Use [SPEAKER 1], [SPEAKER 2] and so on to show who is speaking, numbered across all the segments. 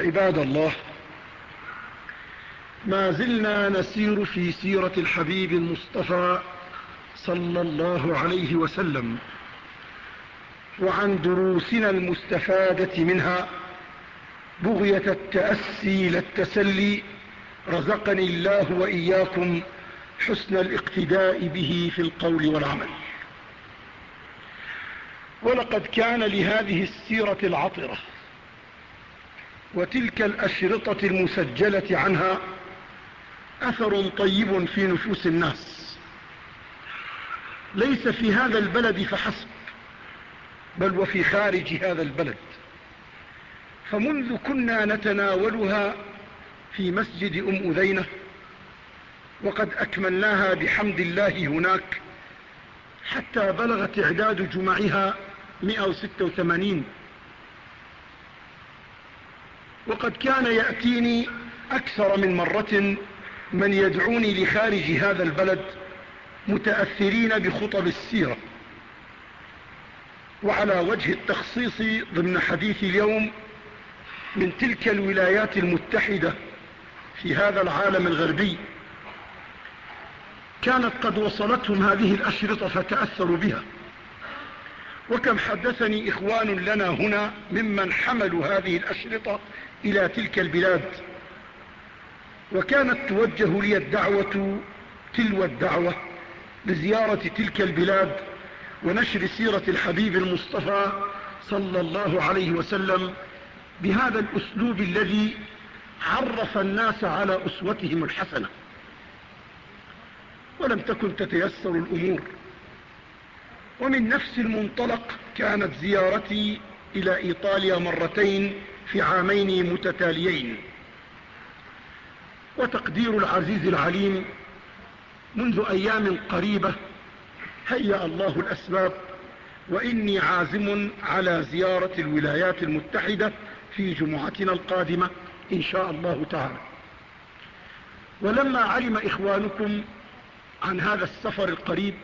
[SPEAKER 1] عباد الله ما زلنا نسير في سيرة الحبيب المصطفى صلى الله عليه وسلم وعن دروسنا المستفادة منها بغية التأسي للتسلي رزقني الله وإياكم حسن الاقتداء به في القول والعمل. ولقد كان لهذه السيرة العطرة وتلك الأشرطة المسجلة عنها أثر طيب في نفوس الناس. ليس في هذا البلد فحسب بل وفي خارج هذا البلد. فمنذ كنا نتناولها في مسجد أم أذينة وقد أكملناها بحمد الله هناك حتى بلغت إعداد جمعها 186 وقد كان يأتيني أكثر من مرة من يدعوني لخارج هذا البلد متأثرين بخطب السيرة. وعلى وجه التخصيص ضمن حديث اليوم من تلك الولايات المتحدة في هذا العالم الغربي كانت قد وصلتهم هذه الأشرطة فتأثروا بها. وكم حدثني إخوان لنا هنا ممن حملوا هذه الأشرطة إلى تلك البلاد. وكانت توجه لي الدعوة تلو الدعوة بزيارة تلك البلاد ونشر سيرة الحبيب المصطفى صلى الله عليه وسلم بهذا الأسلوب الذي عرف الناس على أسوتهم الحسنة. ولم تكن تتيسر الأمور. ومن نفس المنطلق كانت زيارتي إلى إيطاليا مرتين في عامين متتاليين. وتقدير العزيز العليم منذ أيام قريبة هيأ الله الأسباب وإني عازم على زيارة الولايات المتحدة في جمعتنا القادمة إن شاء الله تعالى. ولما علم إخوانكم عن هذا السفر القريب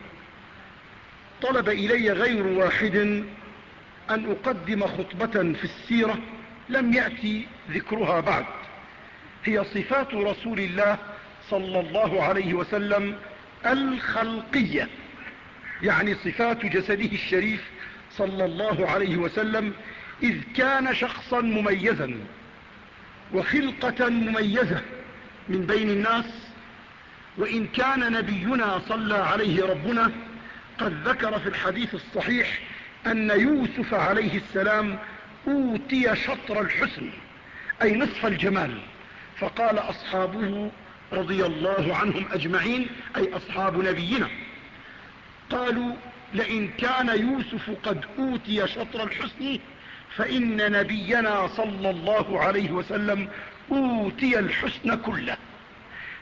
[SPEAKER 1] طلب إلي غير واحد أن أقدم خطبة في السيرة لم يأتي ذكرها بعد. هي صفات رسول الله صلى الله عليه وسلم الخلقية يعني صفات جسده الشريف صلى الله عليه وسلم إذ كان شخصا مميزا وخلقة مميزة من بين الناس وإن كان نبينا صلى عليه ربنا قد ذكر في الحديث الصحيح أن يوسف عليه السلام أوتي شطر الحسن أي نصف الجمال فقال أصحابه رضي الله عنهم أجمعين أي أصحاب نبينا قالوا لئن كان يوسف قد أوتي شطر الحسن فإن نبينا صلى الله عليه وسلم أوتي الحسن كله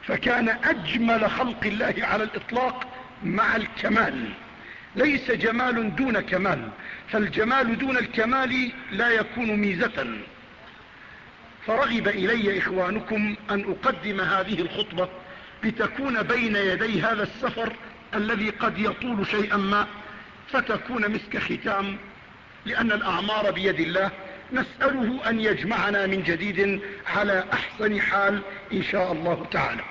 [SPEAKER 1] فكان أجمل خلق الله على الإطلاق مع الكمال. ليس جمال دون كمال فالجمال دون الكمال لا يكون ميزة. فرغب إلي إخوانكم أن أقدم هذه الخطبة لتكون بين يدي هذا السفر الذي قد يطول شيئا ما فتكون مسك ختام لأن الأعمار بيد الله. نسأله أن يجمعنا من جديد على أحسن حال إن شاء الله تعالى.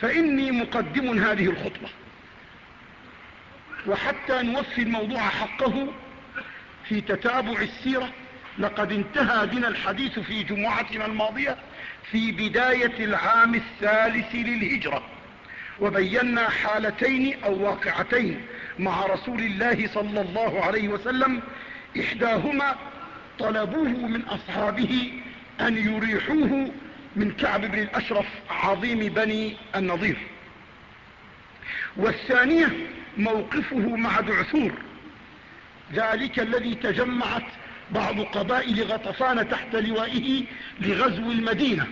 [SPEAKER 1] فإني مقدم هذه الخطبة. وحتى نوفي الموضوع حقه في تتابع السيرة لقد انتهى بنا الحديث في جمعتنا الماضية في بداية العام الثالث للهجرة وبينا حالتين أو واقعتين مع رسول الله صلى الله عليه وسلم إحداهما طلبوه من أصحابه أن يريحوه من كعب بن الأشرف عظيم بني النظير والثانية موقفه مع دعثور ذلك الذي تجمعت بعض قبائل غطفان تحت لوائه لغزو المدينة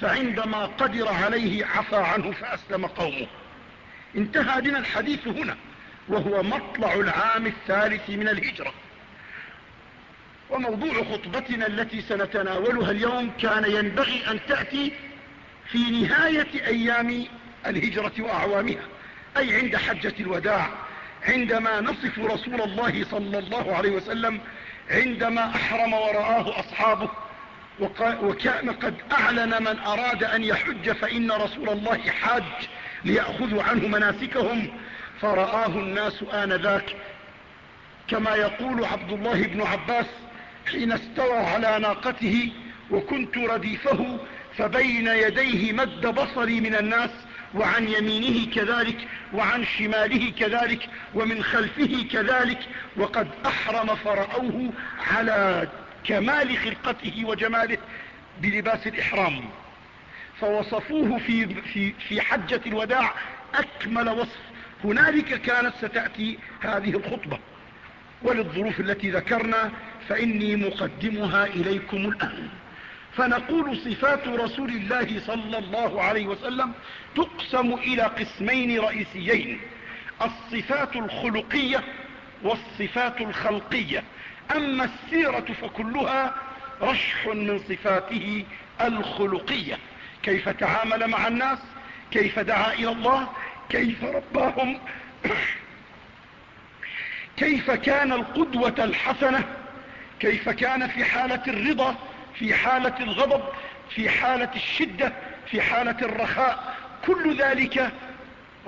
[SPEAKER 1] فعندما قدر عليه عفى عنه فأسلم قومه. انتهى بنا الحديث هنا وهو مطلع العام الثالث من الهجرة. وموضوع خطبتنا التي سنتناولها اليوم كان ينبغي أن تأتي في نهاية أيام الهجرة وأعوامها. أي عند حجة الوداع عندما نصف رسول الله صلى الله عليه وسلم عندما أحرم ورآه أصحابه وكان قد أعلن من أراد أن يحج فإن رسول الله حاج ليأخذوا عنه مناسكهم فرآه الناس آنذاك. كما يقول عبد الله بن عباس حين استوى على ناقته وكنت رديفه فبين يديه مد بصري من الناس وعن يمينه كذلك وعن شماله كذلك ومن خلفه كذلك وقد أحرم فرأوه على كمال خلقته وجماله بلباس الإحرام. فوصفوه في, في, في حجة الوداع أكمل وصف. هنالك كانت ستأتي هذه الخطبة. وللظروف التي ذكرنا فإني مقدمها إليكم الآن. فنقول صفات رسول الله صلى الله عليه وسلم تقسم إلى قسمين رئيسيين. الصفات الخلقية والصفات الخلقية. أما السيرة فكلها رشح من صفاته الخلقية. كيف تعامل مع الناس؟ كيف دعا إلى الله؟ كيف رباهم؟ كيف كان القدوة الحسنة؟ كيف كان في حالة الرضا؟ في حالة الغضب في حالة الشدة في حالة الرخاء. كل ذلك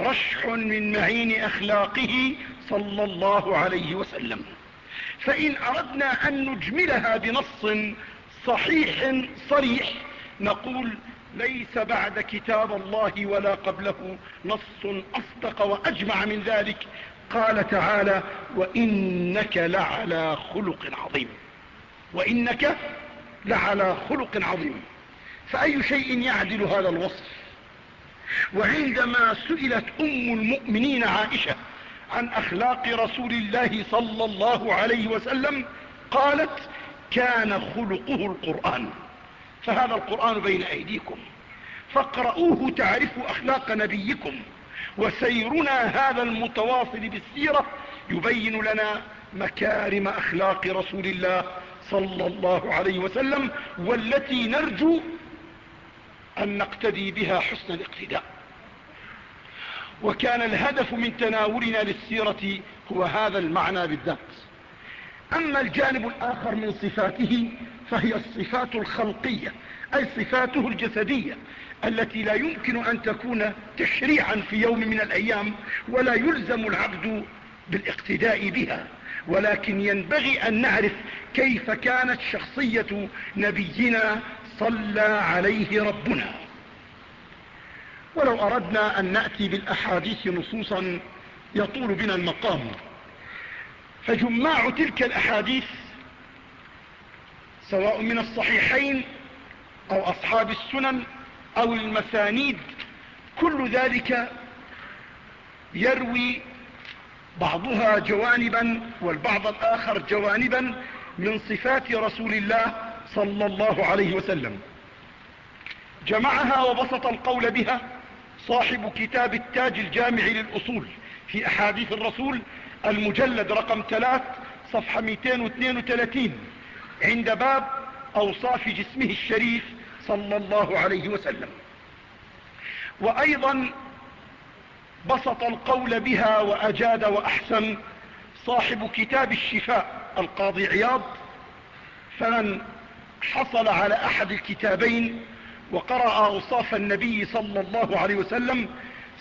[SPEAKER 1] رشح من معين أخلاقه صلى الله عليه وسلم. فإن أردنا أن نجملها بنص صحيح صريح نقول ليس بعد كتاب الله ولا قبله نص أصدق وأجمع من ذلك. قال تعالى وإنك لعلى خلق عظيم. وإنك لعلى خلق عظيم. فأي شيء يعدل هذا الوصف؟ وعندما سئلت أم المؤمنين عائشة عن أخلاق رسول الله صلى الله عليه وسلم قالت كان خلقه القرآن. فهذا القرآن بين أيديكم. فاقرؤوه تعرفوا أخلاق نبيكم. وسيرنا هذا المتواصل بالسيرة يبين لنا مكارم أخلاق رسول الله صلى الله عليه وسلم والتي نرجو أن نقتدي بها حسن الاقتداء. وكان الهدف من تناولنا للسيرة هو هذا المعنى بالذات. أما الجانب الآخر من صفاته فهي الصفات الخلقية أي صفاته الجسدية التي لا يمكن أن تكون تشريعا في يوم من الأيام ولا يلزم العبد بالاقتداء بها. ولكن ينبغي أن نعرف كيف كانت شخصية نبينا صلى عليه ربنا. ولو أردنا أن نأتي بالأحاديث نصوصا يطول بنا المقام. فجماع تلك الأحاديث سواء من الصحيحين أو أصحاب السنن أو المسانيد كل ذلك يروي بعضها جوانبا والبعض الآخر جوانبا من صفات رسول الله صلى الله عليه وسلم. جمعها وبسط القول بها صاحب كتاب التاج الجامع للأصول في أحاديث الرسول المجلد رقم ثلاث صفحة 232 عند باب أوصاف جسمه الشريف صلى الله عليه وسلم. وأيضا بسط القول بها وأجاد وأحسن. صاحب كتاب الشفاء القاضي عياض. فمن حصل على أحد الكتابين وقرأ أوصاف النبي صلى الله عليه وسلم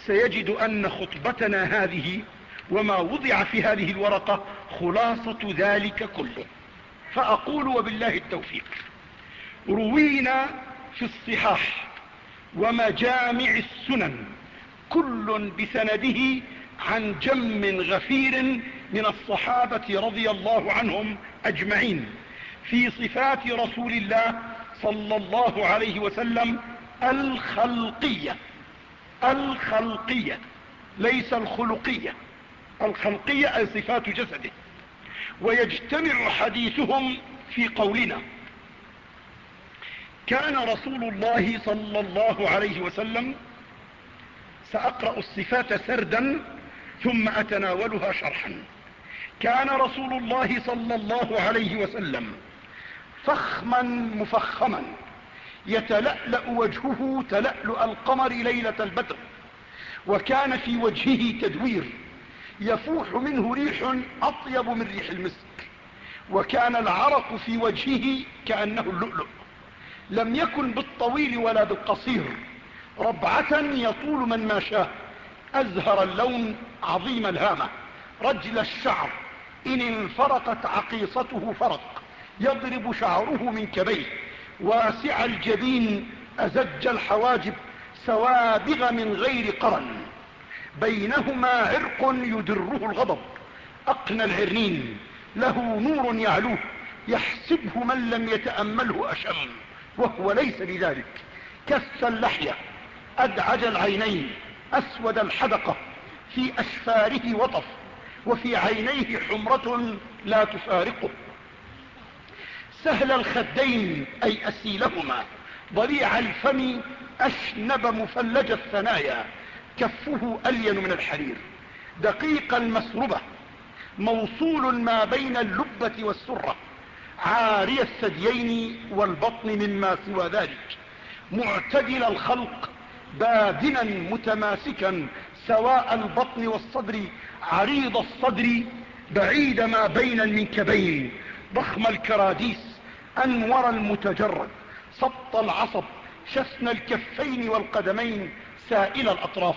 [SPEAKER 1] سيجد أن خطبتنا هذه وما وضع في هذه الورقة خلاصة ذلك كله. فأقول وبالله التوفيق. روينا في الصحاح ومجامع السنن. كل بسنده عن جم غفير من الصحابة رضي الله عنهم أجمعين في صفات رسول الله صلى الله عليه وسلم الخلقية الخلقية ليس الخلقية. الخلقية أي صفات جسده. ويجتمع حديثهم في قولنا. كان رسول الله صلى الله عليه وسلم سأقرأ الصفات سردا ثم أتناولها شرحا. كان رسول الله صلى الله عليه وسلم فخما مفخما يتلألأ وجهه تلألؤ القمر ليلة البدر وكان في وجهه تدوير يفوح منه ريح أطيب من ريح المسك وكان العرق في وجهه كأنه اللؤلؤ. لم يكن بالطويل ولا بالقصير ربعة يطول من ما شاء. أزهر اللون عظيم الهامة. رجل الشعر إن انفرقت عقيصته فرق. يضرب شعره من كبيه واسع الجبين أزج الحواجب سوابغ من غير قرن. بينهما عرق يدره الغضب. أقنى العرنين له نور يعلوه. يحسبه من لم يتأمله أشم وهو ليس بذلك. كس اللحية أدعج العينين أسود الحدقة في أشفاره وطف وفي عينيه حمرة لا تفارقه سهل الخدين أي أسيلهما ضريع الفم أشنب مفلج الثنايا كفه ألين من الحرير. دقيق المسربة موصول ما بين اللبة والسرة. عاري الثديين والبطن مما سوى ذلك. معتدل الخلق بادنا متماسكا سواء البطن والصدر عريض الصدر بعيد ما بين المنكبين. ضخم الكراديس أنور المتجرد. سط العصب شسن الكفين والقدمين سائل الأطراف.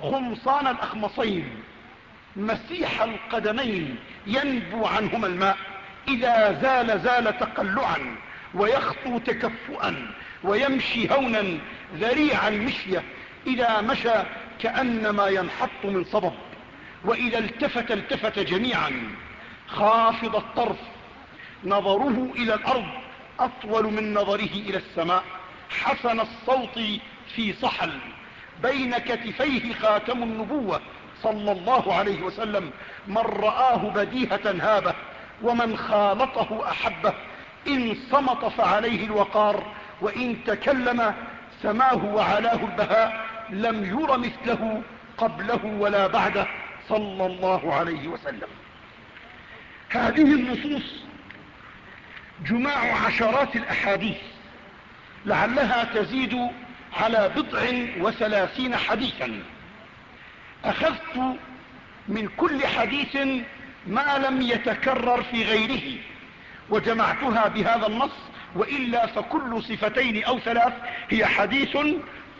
[SPEAKER 1] خمصان الأخمصين مسيح القدمين ينبو عنهما الماء. إذا زال زال تقلعا ويخطو تكفؤا. ويمشي هونا ذريع المشية إذا مشى كأنما ينحط من صبب وإذا التفت التفت جميعا خافض الطرف نظره إلى الأرض أطول من نظره إلى السماء حسن الصوت في صحل بين كتفيه خاتم النبوة صلى الله عليه وسلم من رآه بديهة هابة ومن خالطه أحبه إن صمت فعليه الوقار وإن تكلم سماه وعلاه البهاء لم ير مثله قبله ولا بعده صلى الله عليه وسلم. هذه النصوص جماع عشرات الأحاديث لعلها تزيد على بضع وثلاثين حديثا. أخذت من كل حديث ما لم يتكرر في غيره وجمعتها بهذا النص وإلا فكل صفتين أو ثلاث هي حديث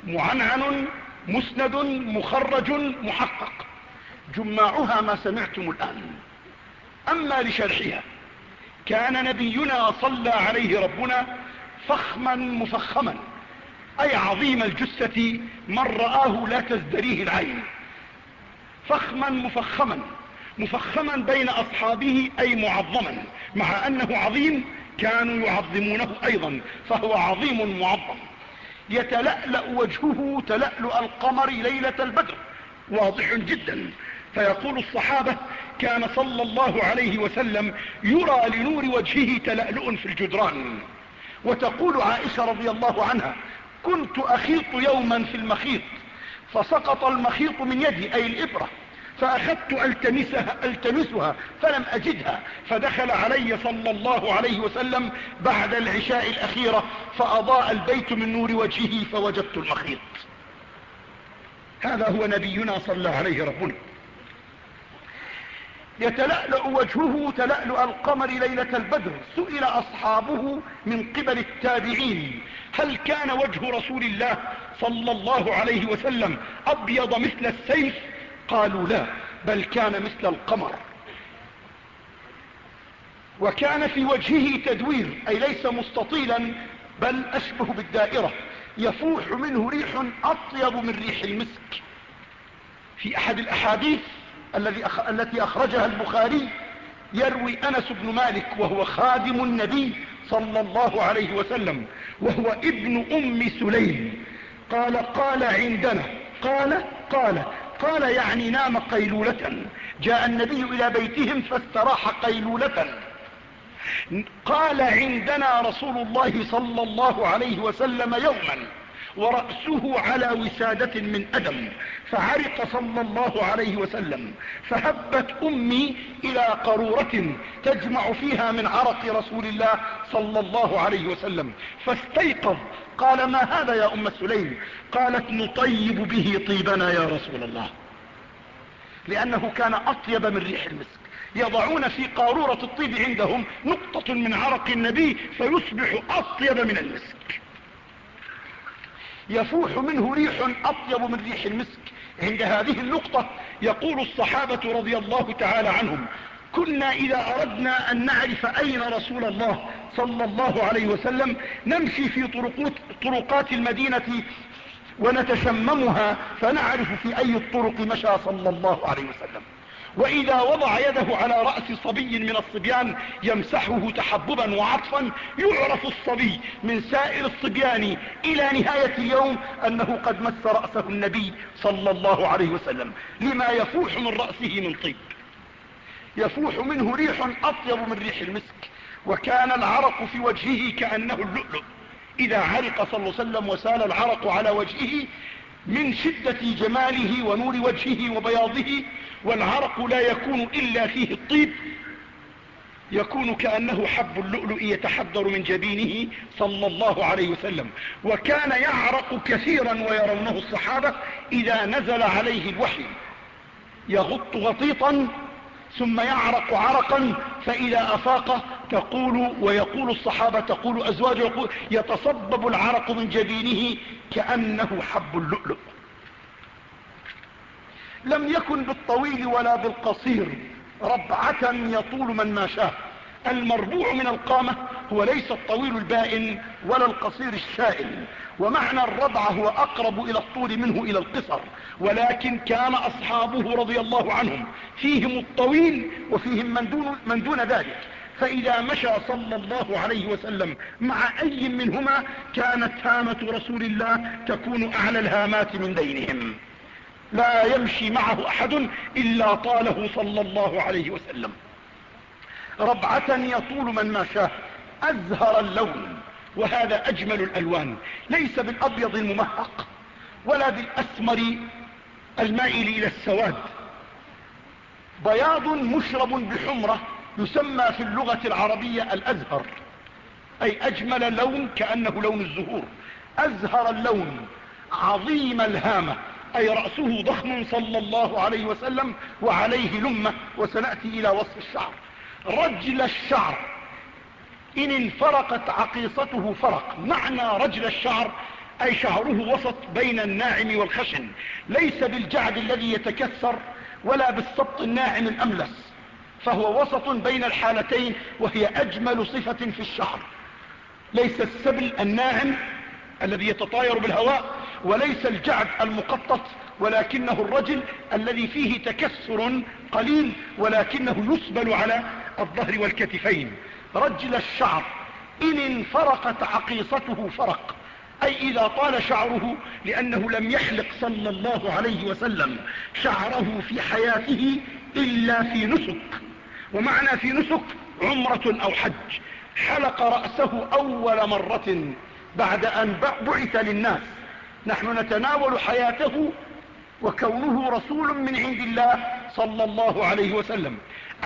[SPEAKER 1] معنعن مسند مخرج محقق. جماعها ما سمعتم الآن. أما لشرحها كان نبينا صلى عليه ربنا فخما مفخما أي عظيم الجثة من رآه لا تزدريه العين. فخما مفخما مفخما بين أصحابه أي معظما مع أنه عظيم كانوا يعظمونه أيضا فهو عظيم معظم. يتلألأ وجهه تلألؤ القمر ليلة البدر. واضح جدا. فيقول الصحابة كان صلى الله عليه وسلم يرى لنور وجهه تلألؤ في الجدران. وتقول عائشة رضي الله عنها كنت أخيط يوما في المخيط فسقط المخيط من يدي أي الإبرة. فأخذت ألتمسها, ألتمسها فلم أجدها. فدخل علي صلى الله عليه وسلم بعد العشاء الأخيرة فأضاء البيت من نور وجهه فوجدت المخيط. هذا هو نبينا صلى عليه ربنا. يتلألأ وجهه تلألؤ القمر ليلة البدر. سئل أصحابه من قبل التابعين هل كان وجه رسول الله صلى الله عليه وسلم أبيض مثل السيف؟ قالوا لا بل كان مثل القمر. وكان في وجهه تدوير أي ليس مستطيلا بل أشبه بالدائرة. يفوح منه ريح أطيب من ريح المسك. في أحد الأحاديث التي أخرجها البخاري يروي أنس بن مالك وهو خادم النبي صلى الله عليه وسلم وهو ابن أم سليم. قال قال عندنا قال قال قال يعني نام قيلولة. جاء النبي إلى بيتهم فاستراح قيلولة. قال عندنا رسول الله صلى الله عليه وسلم يوما ورأسه على وسادة من أدم فعرق صلى الله عليه وسلم فهبت أمي إلى قرورة تجمع فيها من عرق رسول الله صلى الله عليه وسلم فاستيقظ قال ما هذا يا أم سليم قالت نطيب به طيبنا يا رسول الله. لأنه كان أطيب من ريح المسك. يضعون في قارورة الطيب عندهم نقطة من عرق النبي فيصبح أطيب من المسك. يفوح منه ريح أطيب من ريح المسك. عند هذه النقطة يقول الصحابة رضي الله تعالى عنهم كنا إذا أردنا أن نعرف أين رسول الله صلى الله عليه وسلم نمشي في طرقات المدينة ونتشممها فنعرف في أي الطرق مشى صلى الله عليه وسلم. وإذا وضع يده على رأس صبي من الصبيان يمسحه تحببا وعطفا يعرف الصبي من سائر الصبيان إلى نهاية اليوم أنه قد مس رأسه النبي صلى الله عليه وسلم. لما يفوح من رأسه من طيب. يفوح منه ريح أطيب من ريح المسك. وكان العرق في وجهه كأنه اللؤلؤ. إذا عرق صلى الله عليه وسلم وسال العرق على وجهه من شدة جماله ونور وجهه وبياضه والعرق لا يكون إلا فيه الطيب. يكون كأنه حب اللؤلؤ يتحدر من جبينه صلى الله عليه وسلم. وكان يعرق كثيرا ويرونه الصحابة إذا نزل عليه الوحي. يغط غطيطا ثم يعرق عرقا فإذا أفاق تقول ويقول الصحابة تقول أزواجه يقول يتصبب العرق من جبينه كأنه حب اللؤلؤ. لم يكن بالطويل ولا بالقصير. ربعة يطول من ما شاء. المربوع من القامة هو ليس الطويل البائن ولا القصير الشائل ومعنى الربعة هو أقرب إلى الطول منه إلى القصر. ولكن كان أصحابه رضي الله عنهم فيهم الطويل وفيهم من دون, من دون ذلك. فإذا مشى صلى الله عليه وسلم مع أي منهما كانت هامة رسول الله تكون أعلى الهامات من دينهم. لا يمشي معه أحد إلا طاله صلى الله عليه وسلم. ربعة يطول من ما شاء أزهر اللون وهذا أجمل الألوان. ليس بالأبيض الممهق ولا بالأسمر المائل إلى السواد. بياض مشرب بحمرة يسمى في اللغة العربية الأزهر أي أجمل لون كأنه لون الزهور. أزهر اللون عظيم الهامة. أي رأسه ضخم صلى الله عليه وسلم وعليه لمة وسنأتي إلى وصف الشعر. رجل الشعر إن انفرقت عقيصته فرق. معنى رجل الشعر أي شعره وسط بين الناعم والخشن. ليس بالجعد الذي يتكسر ولا بالسبط الناعم الأملس. فهو وسط بين الحالتين وهي أجمل صفة في الشعر. ليس السبل الناعم الذي يتطاير بالهواء وليس الجعد المقطط ولكنه الرجل الذي فيه تكسر قليل ولكنه يسبل على الظهر والكتفين. رجل الشعر إن انفرقت عقيصته فرق أي إذا طال شعره لأنه لم يحلق صلى الله عليه وسلم شعره في حياته إلا في نسك. ومعنى في نسك عمرة أو حج. حلق رأسه أول مرة بعد أن بعث للناس. نحن نتناول حياته وكونه رسول من عند الله صلى الله عليه وسلم.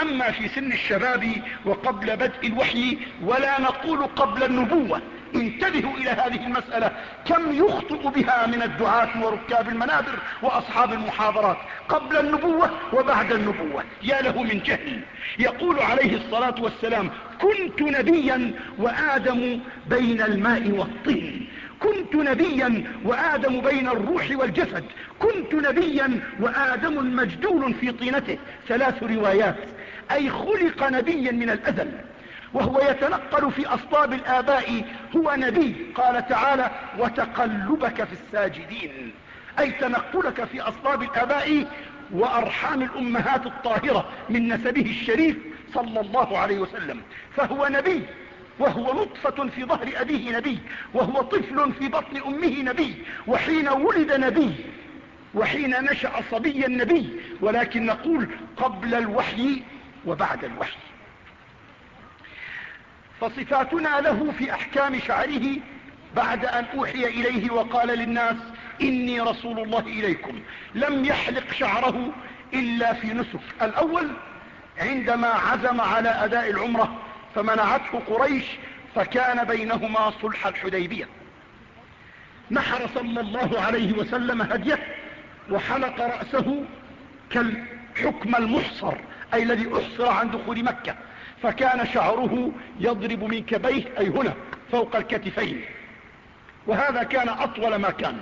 [SPEAKER 1] أما في سن الشباب وقبل بدء الوحي ولا نقول قبل النبوة. انتبهوا إلى هذه المسألة. كم يخطئ بها من الدعاة وركاب المنابر وأصحاب المحاضرات قبل النبوة وبعد النبوة. يا له من جهل. يقول عليه الصلاة والسلام كنت نبيا وآدم بين الماء والطين. كنت نبيا وآدم بين الروح والجسد. كنت نبيا وآدم مجدول في طينته. ثلاث روايات. أي خلق نبيا من الأزل. وهو يتنقل في أصطاب الآباء. هو نبي. قال تعالى وتقلبك في الساجدين. أي تنقلك في أصطاب الآباء وأرحام الأمهات الطاهرة من نسبه الشريف صلى الله عليه وسلم. فهو نبي. وهو نطفة في ظهر أبيه نبي وهو طفل في بطن أمه نبي وحين ولد نبي وحين نشأ صبيا نبي ولكن نقول قبل الوحي وبعد الوحي. فصفاتنا له في أحكام شعره بعد أن أوحي إليه وقال للناس إني رسول الله إليكم لم يحلق شعره إلا في نسك الأول عندما عزم على أداء العمرة فمنعته قريش فكان بينهما صلح الحديبية. نحر صلى الله عليه وسلم هديه وحلق رأسه كالحكم المحصر أي الذي أحصر عن دخول مكة. فكان شعره يضرب من كبيه أي هنا فوق الكتفين. وهذا كان أطول ما كان.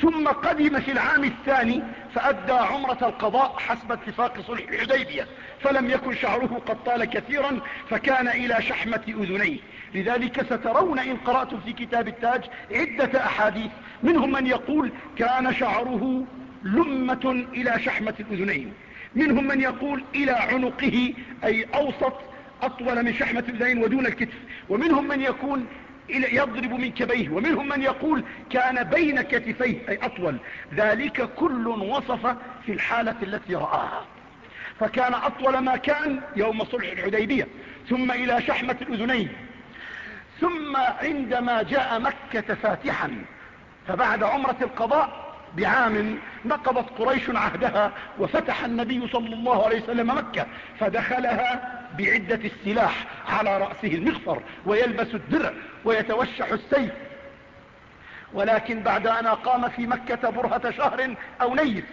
[SPEAKER 1] ثم قدم في العام الثاني فأدى عمرة القضاء حسب اتفاق صلح الحديبية فلم يكن شعره قد طال كثيرا فكان إلى شحمة أذنيه. لذلك سترون إن قرأتم في كتاب التاج عدة أحاديث منهم من يقول كان شعره لمة إلى شحمة الأذنين منهم من يقول إلى عنقه أي أوسط أطول من شحمة الأذنين ودون الكتف ومنهم من يكون يضرب من كبيه ومنهم من يقول كان بين كتفيه أي أطول. ذلك كل وصف في الحالة التي رآها. فكان أطول ما كان يوم صلح الحديبية ثم إلى شحمة الأذنين. ثم عندما جاء مكة فاتحا فبعد عمرة القضاء بعام نقضت قريش عهدها وفتح النبي صلى الله عليه وسلم مكة فدخلها بعدة السلاح على رأسه المغفر ويلبس الدرع ويتوشح السيف. ولكن بعد أن قام في مكة برهة شهر أو نيف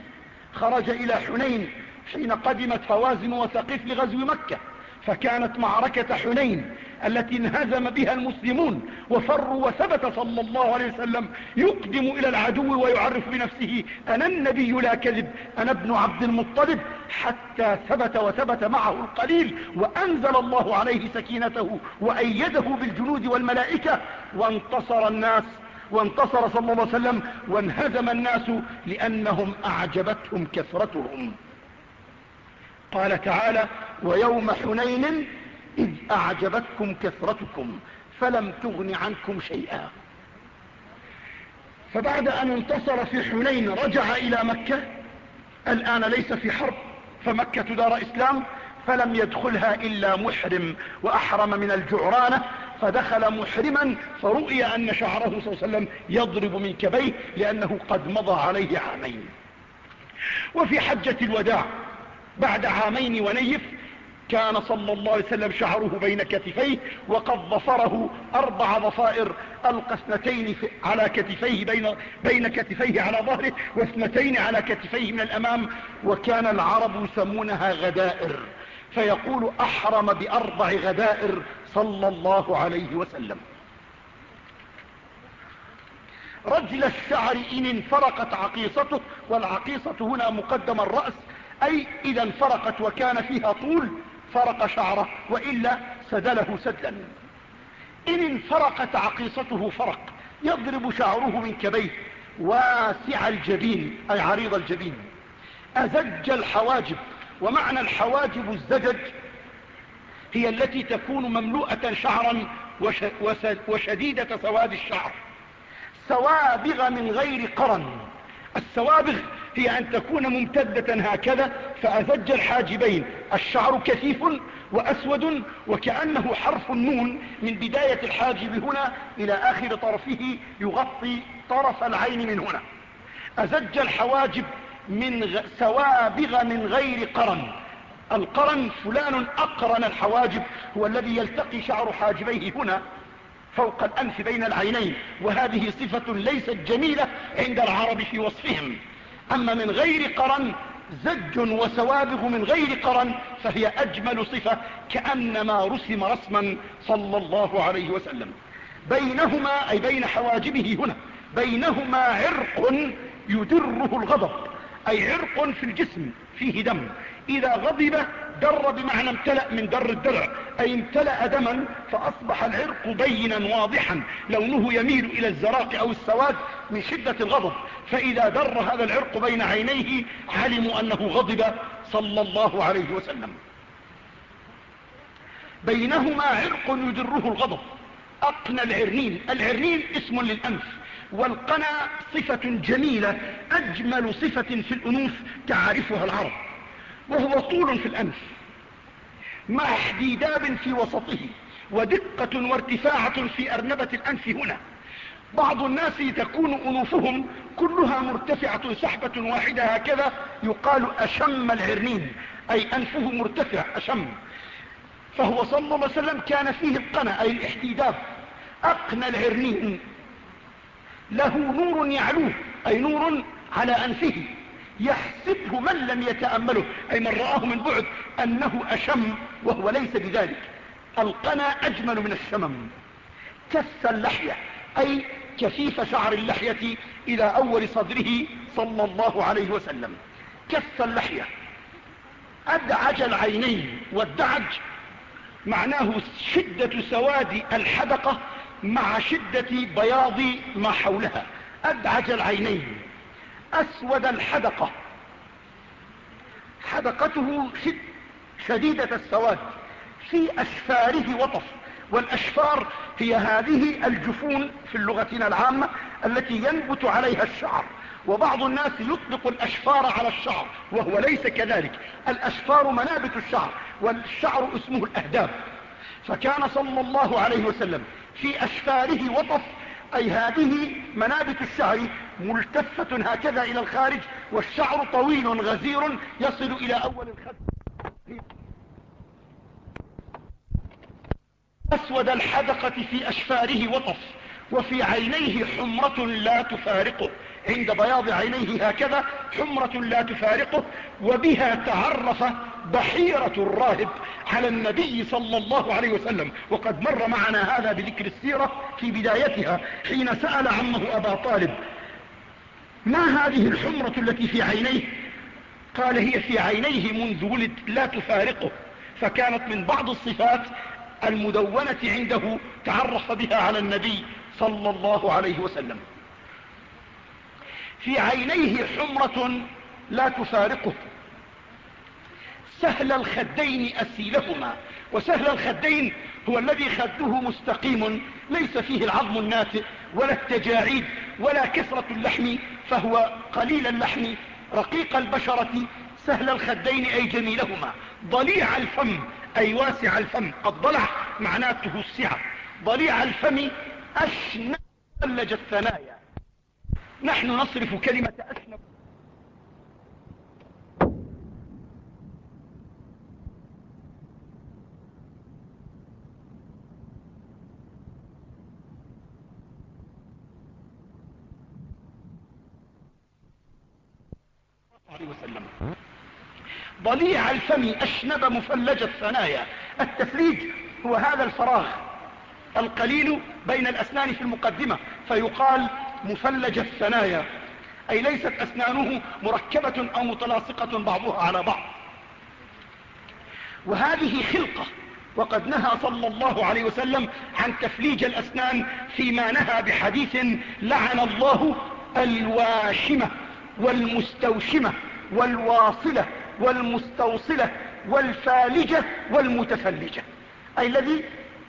[SPEAKER 1] خرج إلى حنين حين قدمت هوازن وثقيف لغزو مكة فكانت معركة حنين التي انهزم بها المسلمون وفروا وثبت صلى الله عليه وسلم يقدم إلى العدو ويعرف بنفسه أنا النبي لا كذب أنا ابن عبد المطلب حتى ثبت وثبت معه القليل وأنزل الله عليه سكينته وأيده بالجنود والملائكة وانتصر الناس وانتصر صلى الله عليه وسلم وانهزم الناس لأنهم أعجبتهم كثرتهم. قال تعالى ويوم حنين إذ أعجبتكم كثرتكم فلم تغن عنكم شيئا. فبعد أن انتصر في حنين رجع إلى مكة الآن ليس في حرب فمكة دار إسلام فلم يدخلها إلا محرم وأحرم من الجعرانة فدخل محرما فرؤي أن شعره صلى الله عليه وسلم يضرب من كبيه لأنه قد مضى عليه عامين. وفي حجة الوداع بعد عامين ونيف كان صلى الله عليه وسلم شعره بين كتفيه وقد ظفره أربع ظفائر ألقى اثنتين على كتفيه بين, بين كتفيه على ظهره واثنتين على كتفيه من الأمام وكان العرب يسمونها غدائر. فيقول أحرم بأربع غدائر صلى الله عليه وسلم. رجل الشعر إن انفرقت عقيصته والعقيصة هنا مقدم الرأس أي إذا انفرقت وكان فيها طول فرق شعره وإلا سدله سدلا إن انفرقت عقيصته فرق. يضرب شعره من كبيه. واسع الجبين أي عريض الجبين. أزج الحواجب. ومعنى الحواجب الزجج هي التي تكون مملوءة شعرا وشديدة سواد الشعر. سوابغ من غير قرن. السوابغ هي أن تكون ممتدة هكذا فأزج الحاجبين الشعر كثيف وأسود وكأنه حرف النون من بداية الحاجب هنا إلى آخر طرفه يغطي طرف العين من هنا. أزج الحواجب من سوابغ من غير قرن. القرن فلان أقرن الحواجب هو الذي يلتقي شعر حاجبيه هنا فوق الأنف بين العينين. وهذه صفة ليست جميلة عند العرب في وصفهم. أما من غير قرن زج وسوابغ من غير قرن فهي أجمل صفة كأنما رسم رسما صلى الله عليه وسلم. بينهما أي بين حواجبه هنا بينهما عرق يدره الغضب أي عرق في الجسم فيه دم. إذا غضب در بمعنى امتلأ من در الدرع أي امتلأ دما فأصبح العرق بينا واضحا لونه يميل إلى الزراق أو السواد من شدة الغضب. فإذا در هذا العرق بين عينيه علموا أنه غضب صلى الله عليه وسلم. بينهما عرق يدره الغضب. أقنى العرنين. العرنين اسم للأنف والقنا صفة جميلة أجمل صفة في الأنوف تعرفها العرب. وهو طول في الأنف مع احديداب في وسطه ودقة وارتفاعة في أرنبة الأنف هنا. بعض الناس تكون أنوفهم كلها مرتفعة سحبة واحدة هكذا يقال أشم العرنين أي أنفه مرتفع أشم. فهو صلى الله عليه وسلم كان فيه القنا أي الاحتداب أقنى العرنين له نور يعلوه أي نور على أنفه. يحسبه من لم يتأمله أي من رآه من بعد أنه أشم وهو ليس بذلك. القنا أجمل من الشمم. كف اللحية أي كثيف شعر اللحية إلى أول صدره صلى الله عليه وسلم. كف اللحية. أدعج العينين والدعج. معناه شدة سواد الحدقة مع شدة بياض ما حولها. أدعج العينين. أسود الحدقة. حدقته شد شديدة السواد في أشفاره وطف والأشفار هي هذه الجفون في اللغتنا العامة التي ينبت عليها الشعر وبعض الناس يطلق الأشفار على الشعر وهو ليس كذلك. الأشفار منابت الشعر والشعر اسمه الأهداب. فكان صلى الله عليه وسلم في أشفاره وطف أي هذه منابت الشعر ملتفة هكذا إلى الخارج والشعر طويل غزير يصل إلى أول الخد أسود الحدقة في أشفاره وطف وفي عينيه حمرة لا تفارقه. عند بياض عينيه هكذا حمرة لا تفارقه وبها تعرف بحيرة الراهب على النبي صلى الله عليه وسلم. وقد مر معنا هذا بذكر السيرة في بدايتها حين سأل عمه أبا طالب ما هذه الحمرة التي في عينيه؟ قال هي في عينيه منذ ولد لا تفارقه. فكانت من بعض الصفات المدونة عنده تعرف بها على النبي صلى الله عليه وسلم. في عينيه حمرة لا تفارقه. سهل الخدين أسيلهما وسهل الخدين هو الذي خده مستقيم ليس فيه العظم الناتئ ولا التجاعيد ولا كثرة اللحم فهو قليل اللحم رقيق البشرة. سهل الخدين أي جميلهما. ضليع الفم أي واسع الفم الضلع معناته السعة. ضليع الفم أشنب ثلج الثنايا نحن نصرف كلمة أشنب وسلم ضليع الفم أشنب مفلج الثنايا. التفليج هو هذا الفراغ القليل بين الأسنان في المقدمة فيقال مفلج الثنايا أي ليست أسنانه مركبة أو متلاصقة بعضها على بعض. وهذه خلقة وقد نهى صلى الله عليه وسلم عن تفليج الأسنان فيما نهى بحديث لعن الله الواشمة والمستوشمة والواصلة والمستوصلة والفالجة والمتفلجة أي الذي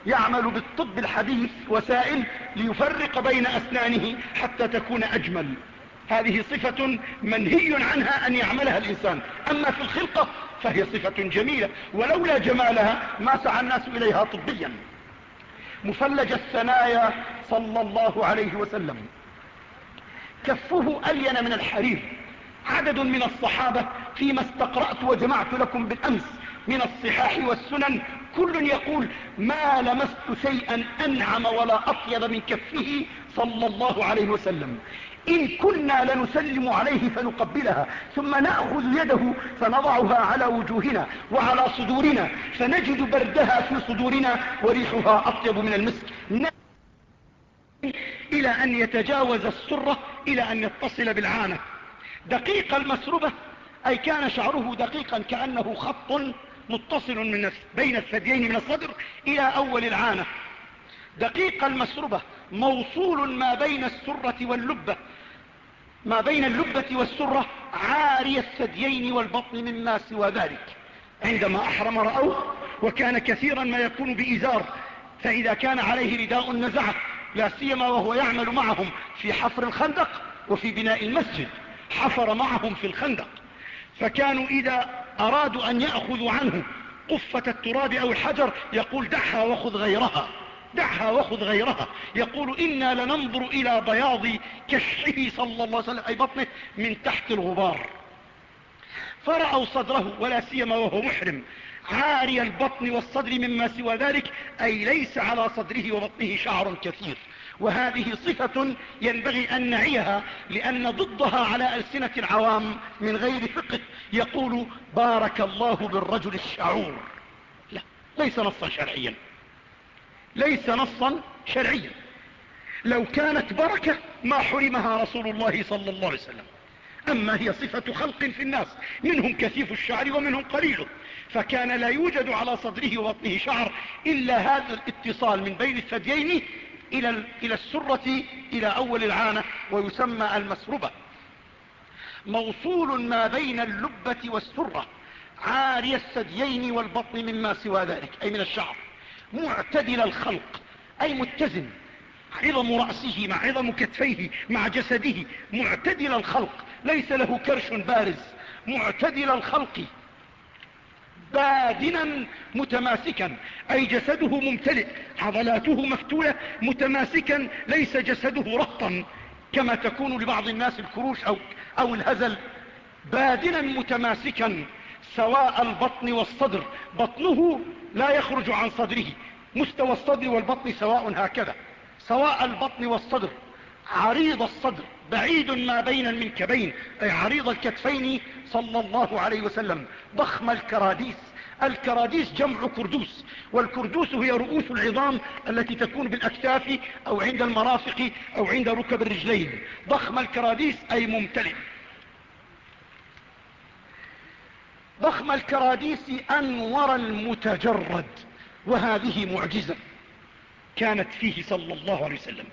[SPEAKER 1] يعمل بالطب الحديث وسائل ليفرق بين أسنانه حتى تكون أجمل. هذه صفة منهي عنها أن يعملها الإنسان. أما في الخلقة فهي صفة جميلة ولولا جمالها ما سعى الناس إليها طبيا. مفلج الثنايا صلى الله عليه وسلم. كفه ألين من الحرير. عدد من الصحابة فيما استقرأت وجمعت لكم بالأمس من الصحاح والسنن كل يقول ما لمست شيئا أنعم ولا أطيب من كفه صلى الله عليه وسلم. إن كنا لنسلم عليه فنقبلها ثم نأخذ يده فنضعها على وجوهنا وعلى صدورنا فنجد بردها في صدورنا وريحها أطيب من المسك. إلى أن يتجاوز السرة إلى أن يتصل بالعانة. دقيق المسربة أي كان شعره دقيقا كأنه خط متصل من بين الثديين من الصدر إلى أول العانة. دقيق المسربة موصول ما بين السرة واللبة. ما بين اللبة والسرة عاري الثديين والبطن مما سوى ذلك. عندما أحرم رأوه وكان كثيرا ما يكون بإزار فإذا كان عليه رداء نزعه لا سيما وهو يعمل معهم في حفر الخندق وفي بناء المسجد. حفر معهم في الخندق. فكانوا إذا أرادوا أن يأخذوا عنه. قفة التراب أو الحجر يقول دعها وخذ غيرها. دعها وخذ غيرها. يقول إنا لننظر إلى بياض كشحه صلى الله عليه وسلم أي بطنه من تحت الغبار. فرأوا صدره ولا سيما وهو محرم. عاري البطن والصدر مما سوى ذلك أي ليس على صدره وبطنه شعر كثير. وهذه صفة ينبغي أن نعيها لأن ضدها على ألسنة العوام من غير فقه يقول بارك الله بالرجل الشعور لا ليس نصا شرعيا. ليس نصا شرعيا. لو كانت بركة ما حرمها رسول الله صلى الله عليه وسلم. أما هي صفة خلق في الناس منهم كثيف الشعر ومنهم قليله فكان لا يوجد على صدره وبطنه شعر إلا هذا الاتصال من بين الثديين إلى, إلى السرة إلى أول العانة ويسمى المسربة. موصول ما بين اللبة والسرة عاري الثديين والبطن مما سوى ذلك أي من الشعر. معتدل الخلق أي متزن. عظم رأسه مع عظم كتفيه مع جسده معتدل الخلق. ليس له كرش بارز. معتدل الخلق. بادنا متماسكا أي جسده ممتلئ عضلاته مفتولة متماسكا ليس جسده رهطا كما تكون لبعض الناس الكروش أو, أو الهزل. بادنا متماسكا سواء البطن والصدر بطنه لا يخرج عن صدره مستوى الصدر والبطن سواء هكذا سواء البطن والصدر. عريض الصدر بعيد ما بين المنكبين أي عريض الكتفين صلى الله عليه وسلم. ضخم الكراديس. الكراديس جمع كردوس والكردوس هي رؤوس العظام التي تكون بالأكتاف أو عند المرافق أو عند ركب الرجلين. ضخم الكراديس أي ممتلئ. ضخم الكراديس أنور المتجرد وهذه معجزة كانت فيه صلى الله عليه وسلم.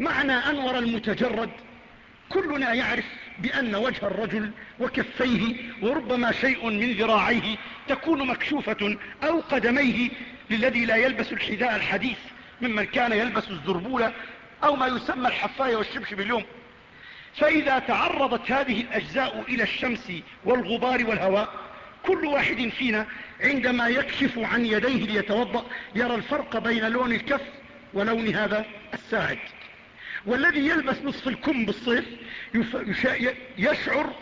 [SPEAKER 1] معنى أنور المتجرد. كلنا يعرف بأن وجه الرجل وكفيه وربما شيء من ذراعيه تكون مكشوفة أو قدميه للذي لا يلبس الحذاء الحديث ممن كان يلبس الزربولة أو ما يسمى الحفاية والشبشب اليوم. فإذا تعرضت هذه الأجزاء إلى الشمس والغبار والهواء كل واحد فينا عندما يكشف عن يديه ليتوضأ يرى الفرق بين لون الكف ولون هذا الساعد. والذي يلبس نصف الكم بالصيف يشعر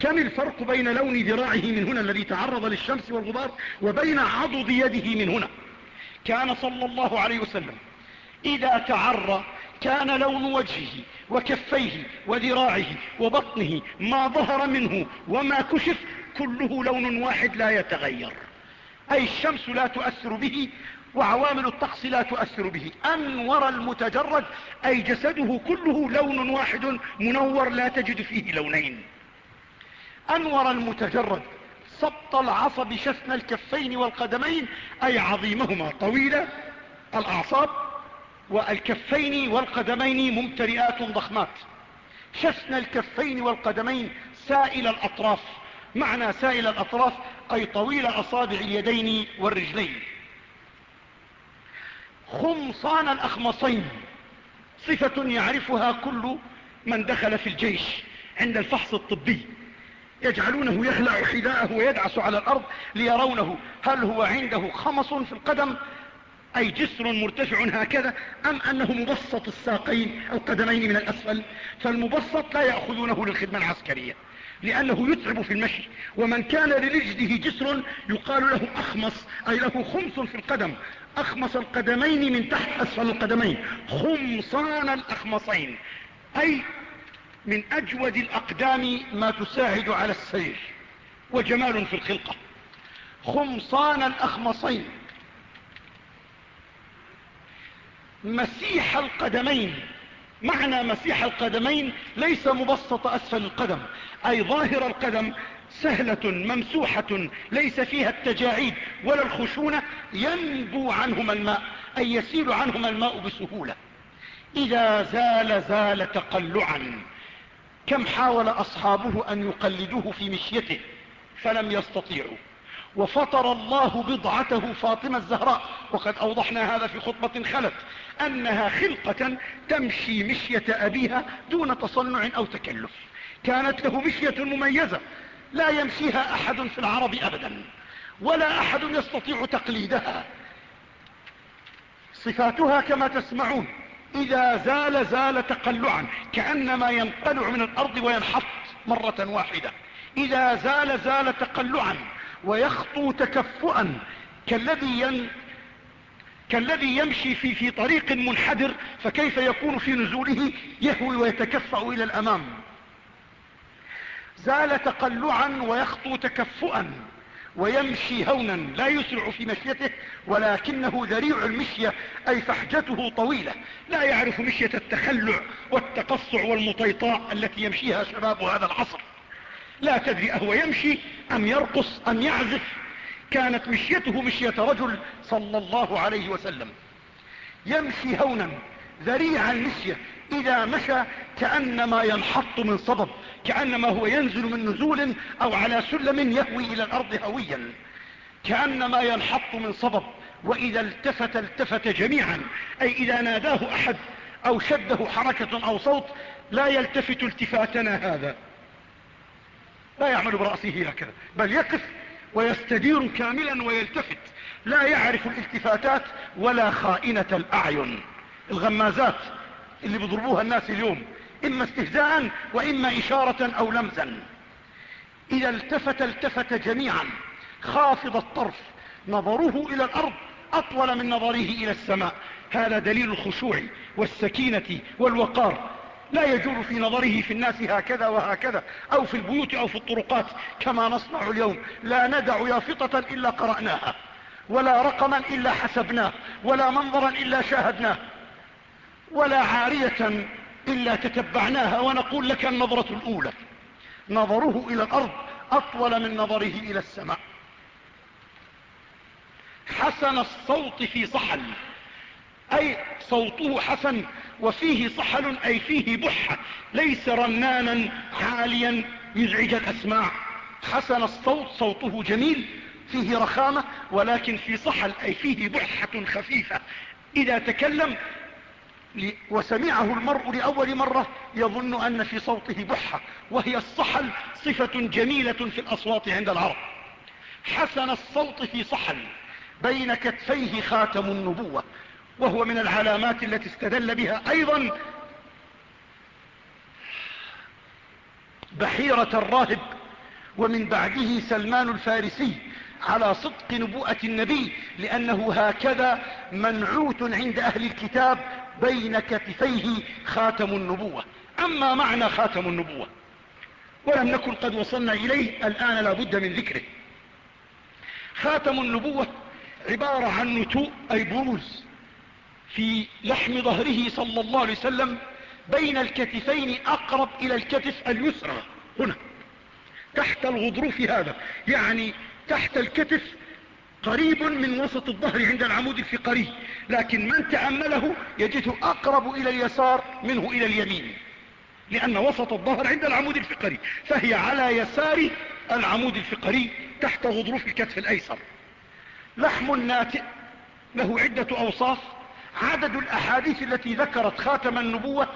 [SPEAKER 1] كم الفرق بين لون ذراعه من هنا الذي تعرض للشمس والغبار وبين عضد يده من هنا. كان صلى الله عليه وسلم إذا تعرى كان لون وجهه وكفيه وذراعه وبطنه ما ظهر منه وما كشف كله لون واحد لا يتغير. أي الشمس لا تؤثر به وعوامل الطقس لا تؤثر به. أنور المتجرد أي جسده كله لون واحد منور لا تجد فيه لونين. أنور المتجرد سبط العصب شفن الكفين والقدمين أي عظيمهما طويلة الأعصاب والكفين والقدمين ممتلئات ضخمات. شفن الكفين والقدمين سائل الأطراف. معنى سائل الأطراف أي طويل أصابع اليدين والرجلين. خمصان الأخمصين. صفة يعرفها كل من دخل في الجيش عند الفحص الطبي. يجعلونه يخلع حذاءه ويدعس على الأرض ليرونه هل هو عنده خمص في القدم أي جسر مرتفع هكذا أم أنه مبسط الساقين القدمين من الأسفل. فالمبسط لا يأخذونه للخدمة العسكرية لأنه يتعب في المشي. ومن كان لرجله جسر يقال له أخمص أي له خمس في القدم. أخمص القدمين من تحت أسفل القدمين. خمصان الأخمصين. أي من أجود الأقدام ما تساعد على السير. وجمال في الخلقة. خمصان الأخمصين. مسيح القدمين. معنى مسيح القدمين ليس مبسط أسفل القدم. أي ظاهر القدم سهلة ممسوحة ليس فيها التجاعيد ولا الخشونة ينبو عنهما الماء أي يسيل عنهما الماء بسهولة. إذا زال زال تقلعا. كم حاول أصحابه أن يقلدوه في مشيته فلم يستطيعوا. وفطر الله بضعته فاطمة الزهراء وقد أوضحنا هذا في خطبة خلت أنها خلقة تمشي مشية أبيها دون تصنع أو تكلف. كانت له مشية مميزة لا يمشيها أحد في العرب أبدا ولا أحد يستطيع تقليدها. صفاتها كما تسمعون إذا زال زال تقلعا كأنما ينقلع من الأرض وينحط مرة واحدة. إذا زال زال تقلعا ويخطو تكفؤا كالذي ين كالذي يمشي في, في طريق منحدر فكيف يكون في نزوله يهوي ويتكفأ إلى الأمام؟ زال تقلعا ويخطو تكفؤا ويمشي هونا لا يسرع في مشيته ولكنه ذريع المشية أي فحجته طويلة. لا يعرف مشية التخلع والتقصع والمطيطاء التي يمشيها شباب هذا العصر. لا تدري أهو يمشي أم يرقص أم يعزف. كانت مشيته مشية رجل صلى الله عليه وسلم. يمشي هونا ذريع المشية إذا مشى كأنما ينحط من صبب كأنما هو ينزل من نزول أو على سلم يهوي إلى الأرض هويا. كأنما ينحط من صبب وإذا التفت التفت جميعا. أي إذا ناداه أحد أو شده حركة أو صوت لا يلتفت التفاتنا هذا. لا يعمل برأسه هكذا بل يقف ويستدير كاملا ويلتفت. لا يعرف الالتفاتات ولا خائنة الأعين. الغمازات اللي بيضربوها الناس اليوم إما استهزاء وإما إشارة أو لمزا. إذا التفت التفت جميعا. خافض الطرف. نظره إلى الأرض أطول من نظره إلى السماء. هذا دليل الخشوع والسكينة والوقار. لا يجول في نظره في الناس هكذا وهكذا أو في البيوت أو في الطرقات كما نصنع اليوم. لا ندع يافطة إلا قرأناها ولا رقما إلا حسبناه ولا منظرا إلا شاهدناه ولا عارية إلا تتبعناها ونقول لك النظرة الأولى. نظره إلى الأرض أطول من نظره إلى السماء. حسن الصوت في صحل أي صوته حسن وفيه صحل أي فيه بحة ليس رنانا عاليا يزعج الأسماع. حسن الصوت صوته جميل فيه رخامة ولكن في صحل أي فيه بحة خفيفة. إذا تكلم وسمعه المرء لأول مرة يظن أن في صوته بحة وهي الصحل صفة جميلة في الأصوات عند العرب. حسن الصوت في صحل بين كتفيه خاتم النبوة وهو من العلامات التي استدل بها أيضا بحيرة الراهب ومن بعده سلمان الفارسي على صدق نبوءة النبي لأنه هكذا منعوت عند أهل الكتاب بين كتفيه خاتم النبوة. أما معنى خاتم النبوة ولم نكن قد وصلنا إليه الآن لا بد من ذكره. خاتم النبوة عبارة عن نتوء أي بروز في لحم ظهره صلى الله عليه وسلم بين الكتفين أقرب إلى الكتف اليسرى هنا تحت الغضروف هذا يعني تحت الكتف قريب من وسط الظهر عند العمود الفقري لكن من تأمله يجده أقرب إلى اليسار منه إلى اليمين لأن وسط الظهر عند العمود الفقري فهي على يسار العمود الفقري تحت غضروف الكتف الأيسر. لحم ناتئ له عدة أوصاف عدد الأحاديث التي ذكرت خاتم النبوة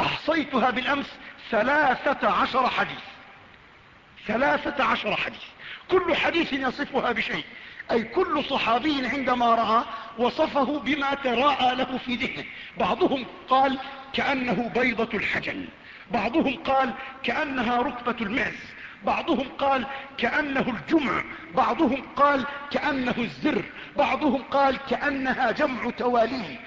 [SPEAKER 1] أحصيتها بالأمس ثلاثة عشر حديث. ثلاثة عشر حديث. كل حديث يصفها بشيء. أي كل صحابي عندما رأى وصفه بما تراءى له في ذهنه. بعضهم قال كأنه بيضة الحجل. بعضهم قال كأنها ركبة المعز. بعضهم قال كأنه الجمع. بعضهم قال كأنه الزر. بعضهم قال كأنها جمع تواليه.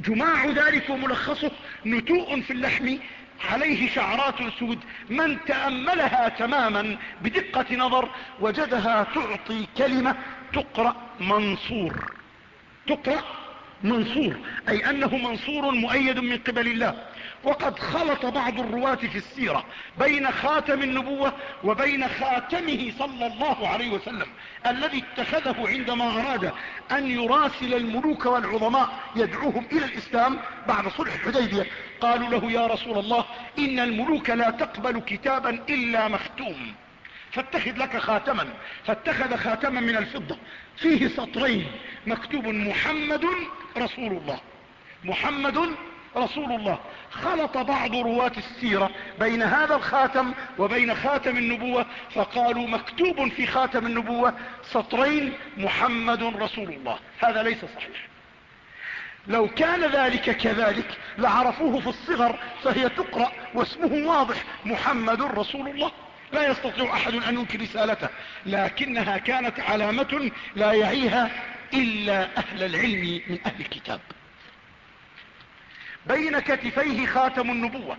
[SPEAKER 1] جماع ذلك وملخصه نتوء في اللحم عليه شعرات سود من تأملها تماما بدقة نظر وجدها تعطي كلمة تقرأ منصور. تقرأ منصور أي أنه منصور مؤيد من قبل الله. وقد خلط بعض الرواة في السيرة بين خاتم النبوة وبين خاتمه صلى الله عليه وسلم الذي اتخذه عندما أراد أن يراسل الملوك والعظماء يدعوهم إلى الإسلام بعد صلح الحديبية. قالوا له يا رسول الله إن الملوك لا تقبل كتابا إلا مختوم. فاتخذ لك خاتما. فاتخذ خاتما من الفضة. فيه سطرين. مكتوب محمد رسول الله. محمد رسول الله. خلط بعض رواة السيرة بين هذا الخاتم وبين خاتم النبوة. فقالوا مكتوب في خاتم النبوة سطرين محمد رسول الله. هذا ليس صحيح. لو كان ذلك كذلك لعرفوه في الصغر فهي تقرأ واسمه واضح. محمد رسول الله. لا يستطيع أحد أن ينكر رسالته لكنها كانت علامة لا يعيها إلا أهل العلم من أهل الكتاب. بين كتفيه خاتم النبوة.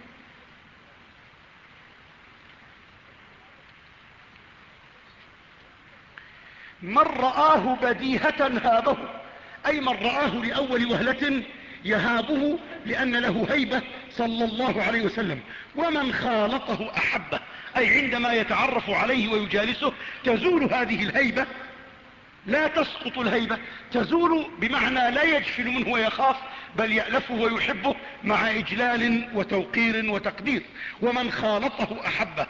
[SPEAKER 1] من رآه بديهة هابه أي من رآه لأول وهلة يهابه لأن له هيبة صلى الله عليه وسلم. ومن خالطه أحبه. أي عندما يتعرف عليه ويجالسه تزول هذه الهيبة. لا تسقط الهيبة. تزول بمعنى لا يجفل منه ويخاف بل يألفه ويحبه مع إجلال وتوقير وتقدير. ومن خالطه أحبه.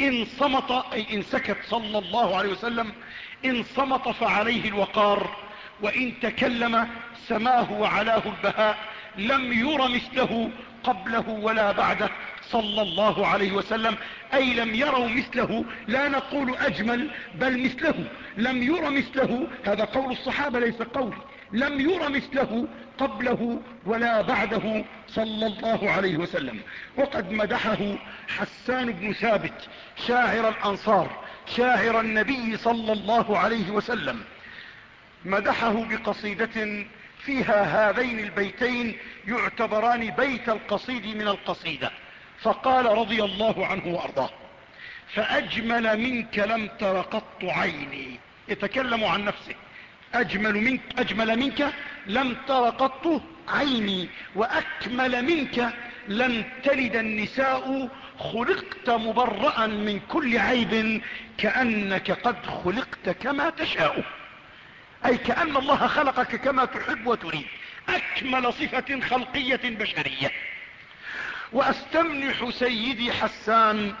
[SPEAKER 1] إن صمت أي إن سكت صلى الله عليه وسلم إن صمت فعليه الوقار. وإن تكلم سماه وعلاه البهاء. لم ير مثله قبله ولا بعده. صلى الله عليه وسلم أي لم يروا مثله لا نقول أجمل بل مثله. لم ير مثله هذا قول الصحابة ليس قولي. لم ير مثله قبله ولا بعده صلى الله عليه وسلم. وقد مدحه حسان بن ثابت شاعر الأنصار شاعر النبي صلى الله عليه وسلم. مدحه بقصيدة فيها هذين البيتين يعتبران بيت القصيد من القصيدة. فقال رضي الله عنه وأرضاه فأجمل منك لم تر قط عيني. يتكلم عن نفسه أجمل منك, أجمل منك لم تر قط عيني وأكمل منك لن تلد النساء خلقت مبرأ من كل عيب كأنك قد خلقت كما تشاء. أي كأن الله خلقك كما تحب وتريد. أكمل صفة خلقية بشرية. وأستمنح سيدي حسان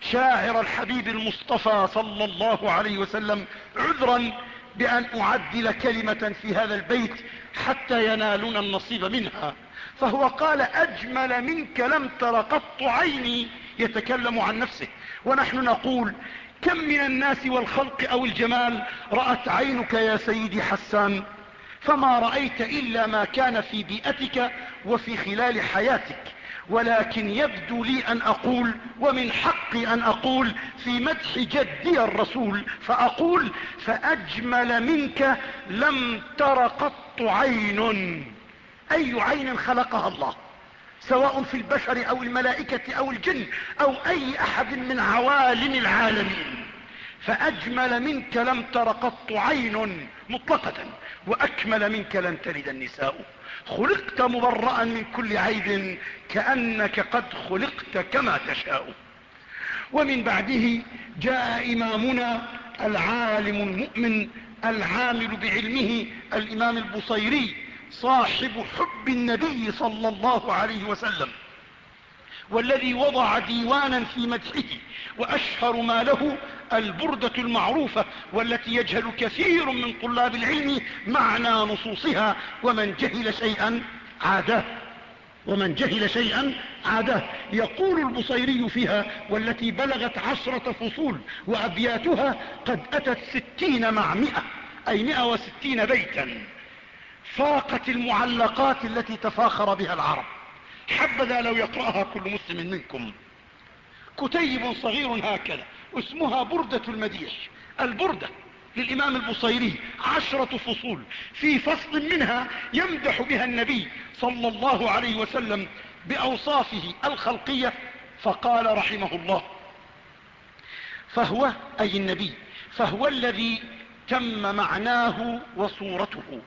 [SPEAKER 1] شاعر الحبيب المصطفى صلى الله عليه وسلم عذرا بأن أعدل كلمة في هذا البيت حتى ينالون النصيب منها. فهو قال أجمل منك لم تر قط عيني يتكلم عن نفسه. ونحن نقول كم من الناس والخلق أو الجمال رأت عينك يا سيدي حسان؟ فما رأيت إلا ما كان في بيئتك وفي خلال حياتك. ولكن يبدو لي أن أقول ومن حقي أن أقول في مدح جدي الرسول فأقول فأجمل منك لم تر قط عين. أي عين خلقها الله سواء في البشر أو الملائكة أو الجن أو أي أحد من عوالم العالمين. فأجمل منك لم تر قط عين مطلقة وأكمل منك لن تلد النساء. خلقت مبرأ من كل عيب كأنك قد خلقت كما تشاء. ومن بعده جاء إمامنا العالم المؤمن العامل بعلمه الإمام البصيري صاحب حب النبي صلى الله عليه وسلم. والذي وضع ديوانا في مدحه وأشهر ما له البردة المعروفة والتي يجهل كثير من طلاب العلم معنى نصوصها ومن جهل شيئا عاداه. ومن جهل شيئا عاداه. يقول البصيري فيها والتي بلغت عشرة فصول وأبياتها قد أتت ستين مع مئة أي مئة وستين بيتا. فاقت المعلقات التي تفاخر بها العرب. حبذا لو يقرأها كل مسلم منكم. كتيب صغير هكذا اسمها بردة المديح البردة للإمام البصيري عشرة فصول. في فصل منها يمدح بها النبي صلى الله عليه وسلم بأوصافه الخلقية فقال رحمه الله فهو أي النبي فهو الذي تم معناه وصورته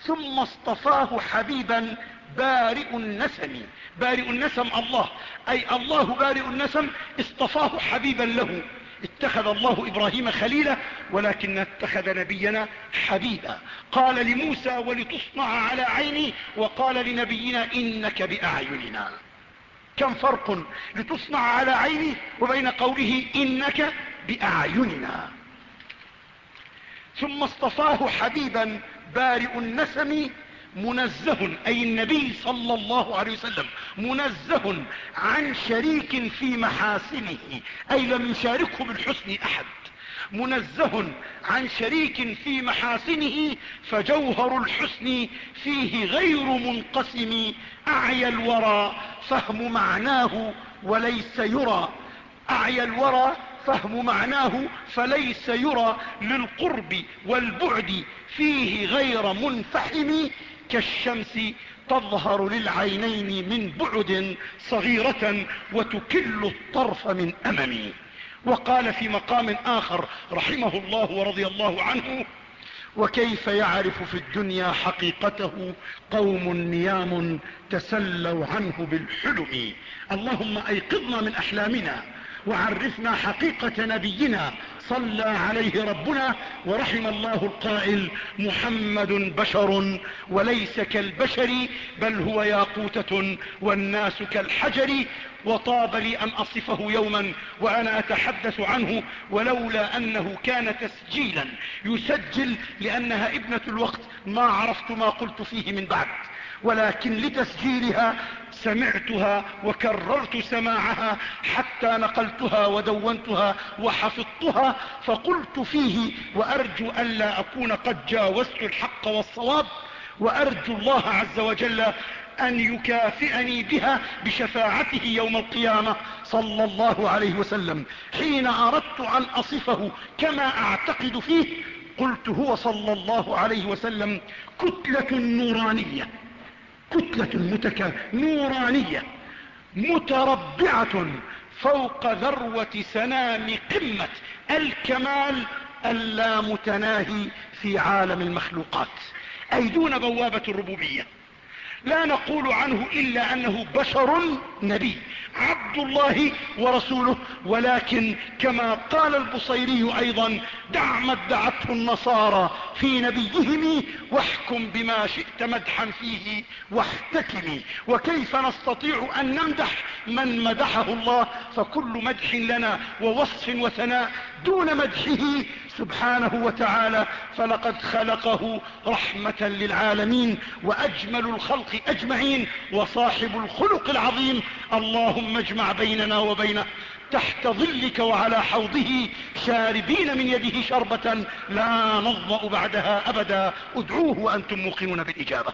[SPEAKER 1] ثم اصطفاه حبيبا بارئ النسم بارئ النسم الله أي الله بارئ النسم اصطفاه حبيبا له. اتخذ الله إبراهيم خليلا ولكن اتخذ نبينا حبيبا. قال لموسى ولتصنع على عيني وقال لنبينا إنك بأعيننا. كم فرق لتصنع على عيني وبين قوله إنك بأعيننا؟ ثم اصطفاه حبيبا بارئ النسم منزه أي النبي صلى الله عليه وسلم منزه عن شريك في محاسنه أي لم يشاركه بالحسن أحد. منزه عن شريك في محاسنه فجوهر الحسن فيه غير منقسم أعيا الورى فهم معناه وليس يرى. أعيا الورى فهم معناه فليس يرى للقرب والبعد فيه غير منفحم كالشمس تظهر للعينين من بعد صغيرة وتكل الطرف من أمم وقال في مقام آخر رحمه الله ورضي الله عنه وكيف يعرف في الدنيا حقيقته قوم نيام تسلوا عنه بالحلم. اللهم أيقظنا من أحلامنا وعرفنا حقيقة نبينا صلى عليه ربنا ورحم الله القائل محمد بشر وليس كالبشر بل هو ياقوتة والناس كالحجر وطاب لي أن أصفه يوما وأنا أتحدث عنه ولولا أنه كان تسجيلا يسجل لأنها ابنة الوقت ما عرفت ما قلت فيه من بعد. ولكن لتسجيلها سمعتها وكررت سماعها حتى نقلتها ودونتها وحفظتها فقلت فيه وأرجو الا أكون قد جاوزت الحق والصواب وأرجو الله عز وجل أن يكافئني بها بشفاعته يوم القيامة صلى الله عليه وسلم. حين أردت أن أصفه كما أعتقد فيه قلت هو صلى الله عليه وسلم كتلة نورانية. كتلة متكا نورانية متربعة فوق ذروة سنام قمة الكمال اللامتناهي في عالم المخلوقات. أي دون بوابة الربوبية. لا نقول عنه إلا أنه بشر نبي عبد الله ورسوله. ولكن كما قال البصيري أيضا دع ما ادعته النصارى في نبيهم واحكم بما شئت مدحا فيه واحتكمي. وكيف نستطيع أن نمدح من مدحه الله؟ فكل مدح لنا ووصف وثناء دون مدحه سبحانه وتعالى فلقد خلقه رحمة للعالمين وأجمل الخلق أجمعين وصاحب الخلق العظيم. اللهم اجمع بيننا وبينه تحت ظلك وعلى حوضه شاربين من يده شربة لا نظمأ بعدها أبدا. ادعوه وأنتم موقنون بالإجابة.